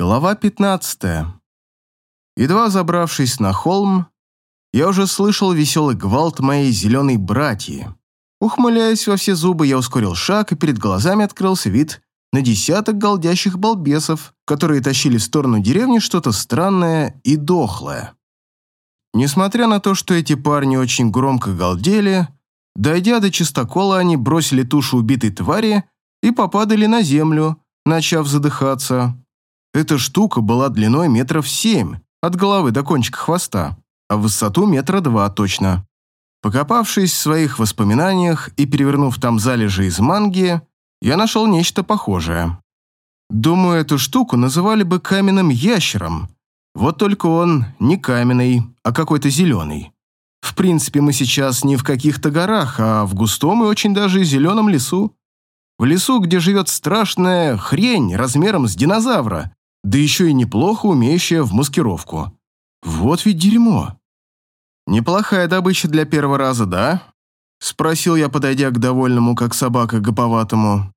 Глава 15. Едва забравшись на холм, я уже слышал веселый гвалт моей зеленой братьи. Ухмыляясь во все зубы, я ускорил шаг, и перед глазами открылся вид на десяток голдящих балбесов, которые тащили в сторону деревни что-то странное и дохлое. Несмотря на то, что эти парни очень громко галдели, дойдя до чистокола, они бросили тушу убитой твари и попадали на землю, начав задыхаться. Эта штука была длиной метров семь, от головы до кончика хвоста, а в высоту метра два точно. Покопавшись в своих воспоминаниях и перевернув там залежи из манги, я нашел нечто похожее. Думаю, эту штуку называли бы каменным ящером. Вот только он не каменный, а какой-то зеленый. В принципе, мы сейчас не в каких-то горах, а в густом и очень даже зеленом лесу. В лесу, где живет страшная хрень размером с динозавра, да еще и неплохо умеющая в маскировку. Вот ведь дерьмо. Неплохая добыча для первого раза, да? Спросил я, подойдя к довольному, как собака, гоповатому.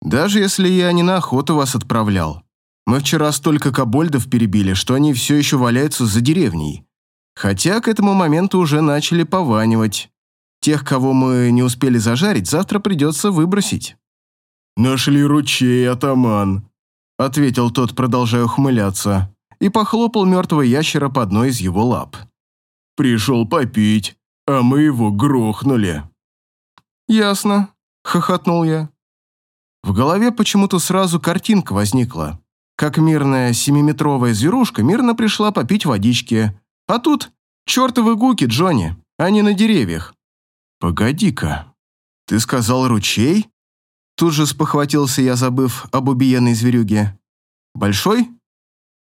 Даже если я не на охоту вас отправлял. Мы вчера столько кобольдов перебили, что они все еще валяются за деревней. Хотя к этому моменту уже начали пованивать. Тех, кого мы не успели зажарить, завтра придется выбросить. «Нашли ручей, атаман», — ответил тот, продолжая ухмыляться, и похлопал мертвого ящера по одной из его лап. «Пришел попить, а мы его грохнули». «Ясно», — хохотнул я. В голове почему-то сразу картинка возникла. Как мирная семиметровая зверушка мирно пришла попить водички. А тут чертовы гуки, Джонни, а не на деревьях. «Погоди-ка, ты сказал ручей?» Тут же спохватился я, забыв об убиенной зверюге. «Большой?»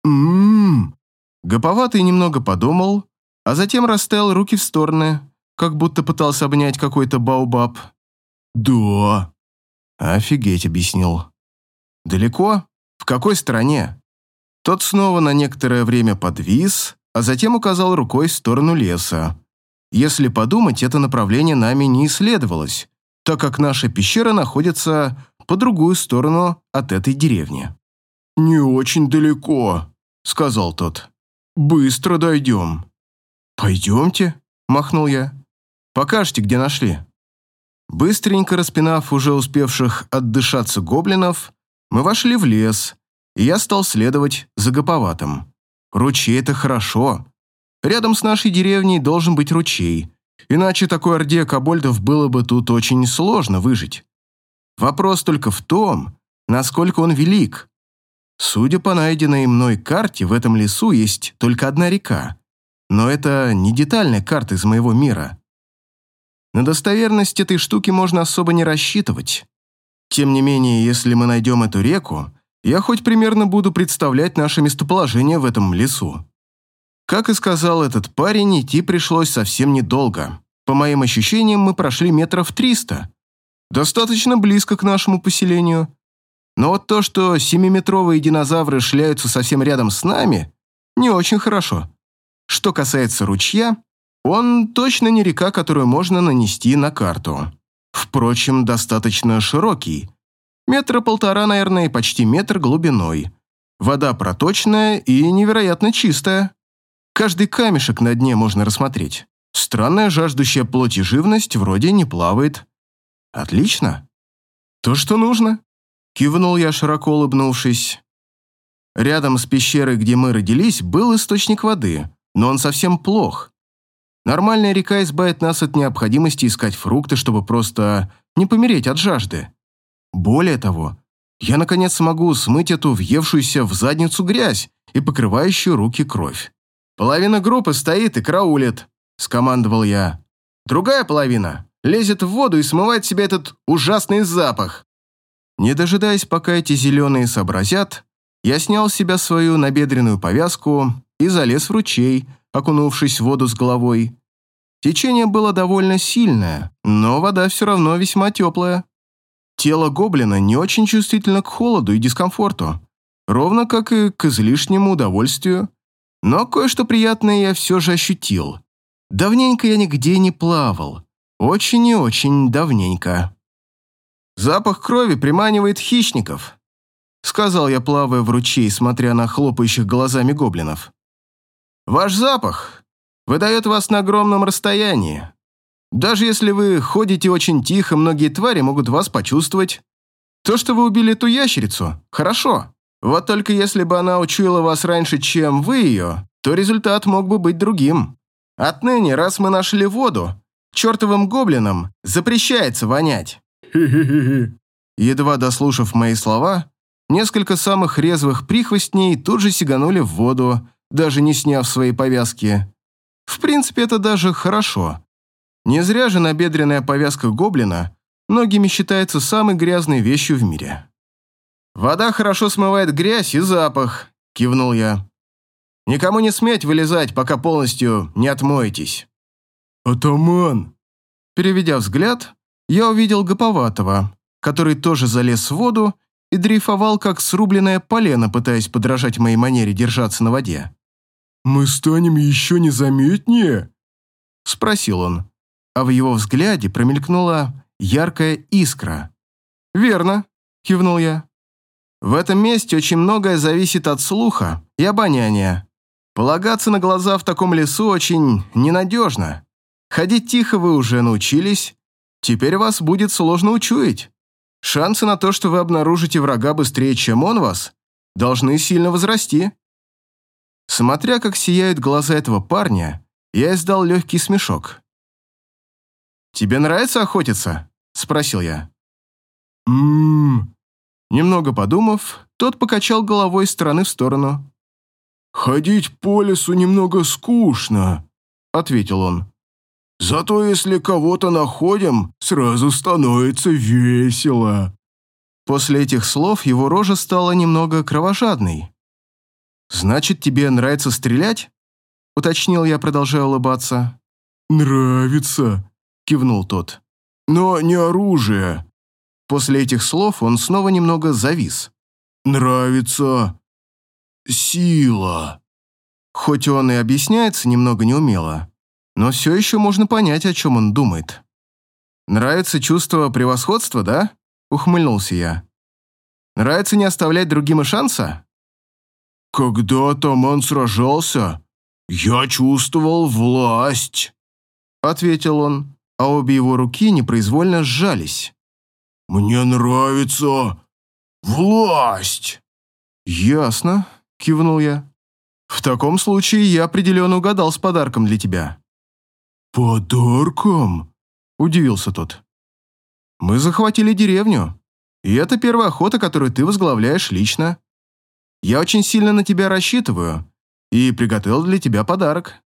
«М-м-м». Гоповатый немного подумал, а затем расставил руки в стороны, как будто пытался обнять какой-то баубаб. «Да». «Офигеть», — объяснил. «Далеко? В какой стороне?» Тот снова на некоторое время подвис, а затем указал рукой в сторону леса. Если подумать, это направление нами не исследовалось, так как наша пещера находится по другую сторону от этой деревни. «Не очень далеко», — сказал тот. «Быстро дойдем». «Пойдемте», — махнул я. «Покажите, где нашли». Быстренько распинав уже успевших отдышаться гоблинов, мы вошли в лес, и я стал следовать за гоповатым. Ручей — это хорошо. Рядом с нашей деревней должен быть ручей, Иначе такой орде кобольдов было бы тут очень сложно выжить. Вопрос только в том, насколько он велик. Судя по найденной мной карте, в этом лесу есть только одна река. Но это не детальная карта из моего мира. На достоверность этой штуки можно особо не рассчитывать. Тем не менее, если мы найдем эту реку, я хоть примерно буду представлять наше местоположение в этом лесу. Как и сказал этот парень, идти пришлось совсем недолго. По моим ощущениям, мы прошли метров триста. Достаточно близко к нашему поселению. Но вот то, что семиметровые динозавры шляются совсем рядом с нами, не очень хорошо. Что касается ручья, он точно не река, которую можно нанести на карту. Впрочем, достаточно широкий. Метра полтора, наверное, и почти метр глубиной. Вода проточная и невероятно чистая. Каждый камешек на дне можно рассмотреть. Странная жаждущая плоти живность вроде не плавает. Отлично. То, что нужно. Кивнул я, широко улыбнувшись. Рядом с пещерой, где мы родились, был источник воды, но он совсем плох. Нормальная река избавит нас от необходимости искать фрукты, чтобы просто не помереть от жажды. Более того, я наконец смогу смыть эту въевшуюся в задницу грязь и покрывающую руки кровь. «Половина группы стоит и караулит», — скомандовал я. «Другая половина лезет в воду и смывает себе этот ужасный запах». Не дожидаясь, пока эти зеленые сообразят, я снял с себя свою набедренную повязку и залез в ручей, окунувшись в воду с головой. Течение было довольно сильное, но вода все равно весьма теплая. Тело гоблина не очень чувствительно к холоду и дискомфорту, ровно как и к излишнему удовольствию, но кое-что приятное я все же ощутил. Давненько я нигде не плавал. Очень и очень давненько. Запах крови приманивает хищников. — сказал я, плавая в ручей, смотря на хлопающих глазами гоблинов. «Ваш запах выдает вас на огромном расстоянии. Даже если вы ходите очень тихо, многие твари могут вас почувствовать. То, что вы убили эту ящерицу, хорошо. Вот только если бы она учуяла вас раньше, чем вы ее, то результат мог бы быть другим. Отныне, раз мы нашли воду, чертовым гоблинам запрещается вонять. Едва дослушав мои слова, несколько самых резвых прихвостней тут же сиганули в воду, даже не сняв свои повязки. В принципе, это даже хорошо. Не зря же набедренная повязка гоблина многими считается самой грязной вещью в мире. «Вода хорошо смывает грязь и запах», — кивнул я. «Никому не сметь вылезать, пока полностью не отмоетесь». «Атаман!» Переведя взгляд, я увидел Гоповатого, который тоже залез в воду и дрейфовал, как срубленное полено, пытаясь подражать моей манере держаться на воде. «Мы станем еще незаметнее?» — спросил он, а в его взгляде промелькнула яркая искра. «Верно», — кивнул я. «В этом месте очень многое зависит от слуха и обоняния. Полагаться на глаза в таком лесу очень ненадежно. Ходить тихо вы уже научились, теперь вас будет сложно учуять. Шансы на то, что вы обнаружите врага быстрее, чем он вас, должны сильно возрасти». Смотря как сияют глаза этого парня, я издал легкий смешок. «Тебе нравится охотиться?» – спросил я. «Ммм...» Немного подумав, тот покачал головой из стороны в сторону. «Ходить по лесу немного скучно», — ответил он. «Зато если кого-то находим, сразу становится весело». После этих слов его рожа стала немного кровожадной. «Значит, тебе нравится стрелять?» — уточнил я, продолжая улыбаться. «Нравится», — кивнул тот. «Но не оружие». После этих слов он снова немного завис. «Нравится сила». Хоть он и объясняется немного неумело, но все еще можно понять, о чем он думает. «Нравится чувство превосходства, да?» — ухмыльнулся я. «Нравится не оставлять другим и шанса?» «Когда атаман сражался, я чувствовал власть», — ответил он, а обе его руки непроизвольно сжались. «Мне нравится власть». «Ясно», — кивнул я. «В таком случае я определенно угадал с подарком для тебя». «Подарком?» – удивился тот. «Мы захватили деревню, и это первая охота, которую ты возглавляешь лично. Я очень сильно на тебя рассчитываю и приготовил для тебя подарок».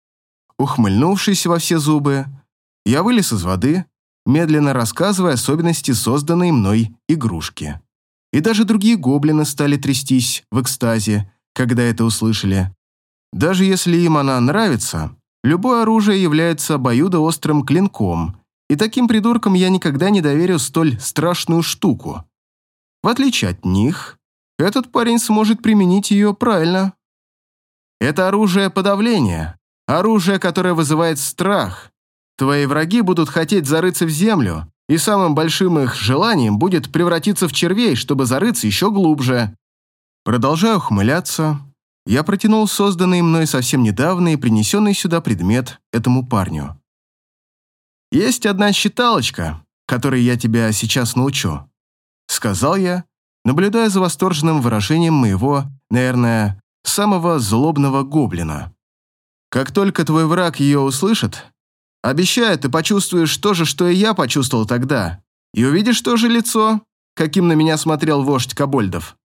Ухмыльнувшись во все зубы, я вылез из воды, медленно рассказывая особенности созданной мной игрушки. И даже другие гоблины стали трястись в экстазе, когда это услышали. Даже если им она нравится, любое оружие является обоюдоострым клинком, и таким придуркам я никогда не доверю столь страшную штуку. В отличие от них, этот парень сможет применить ее правильно. Это оружие подавления, оружие, которое вызывает страх. Твои враги будут хотеть зарыться в землю, и самым большим их желанием будет превратиться в червей, чтобы зарыться еще глубже. Продолжая ухмыляться, я протянул созданный мной совсем недавно и принесенный сюда предмет этому парню. «Есть одна считалочка, которой я тебя сейчас научу», — сказал я, наблюдая за восторженным выражением моего, наверное, самого злобного гоблина. «Как только твой враг ее услышит, обещаю, ты почувствуешь то же, что и я почувствовал тогда, и увидишь то же лицо, каким на меня смотрел вождь Кобольдов.